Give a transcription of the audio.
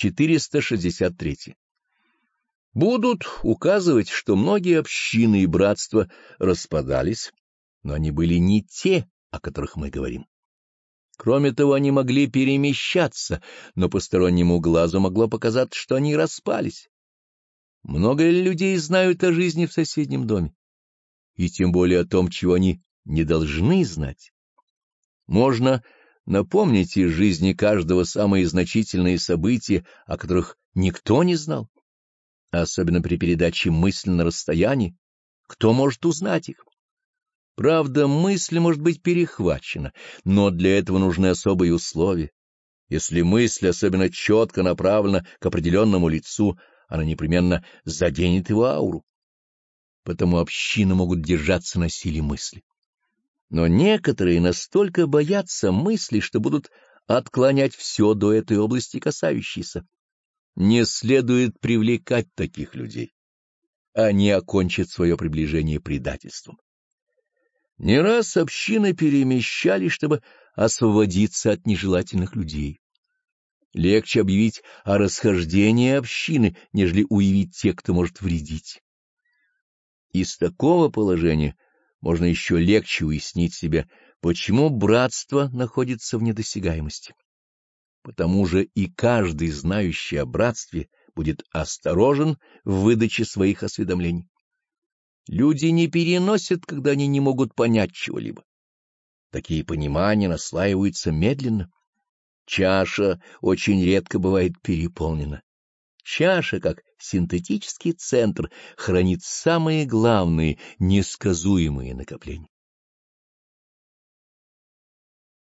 463. Будут указывать, что многие общины и братства распадались, но они были не те, о которых мы говорим. Кроме того, они могли перемещаться, но постороннему глазу могло показаться, что они распались. Много ли людей знают о жизни в соседнем доме? И тем более о том, чего они не должны знать. Можно напомнить из жизни каждого самые значительные события, о которых никто не знал. Особенно при передаче мысли на расстоянии. Кто может узнать их? Правда, мысль может быть перехвачена, но для этого нужны особые условия. Если мысль особенно четко направлена к определенному лицу, она непременно заденет его ауру. Потому общины могут держаться на силе мысли. Но некоторые настолько боятся мысли, что будут отклонять все до этой области касающейся. Не следует привлекать таких людей. Они окончат свое приближение предательством. Не раз общины перемещались, чтобы освободиться от нежелательных людей. Легче объявить о расхождении общины, нежели уявить тех, кто может вредить. Из такого положения можно еще легче уяснить себе, почему братство находится в недосягаемости. Потому же и каждый, знающий о братстве, будет осторожен в выдаче своих осведомлений. Люди не переносят, когда они не могут понять чего-либо. Такие понимания наслаиваются медленно. Чаша очень редко бывает переполнена. Чаша, как синтетический центр, хранит самые главные, несказуемые накопления.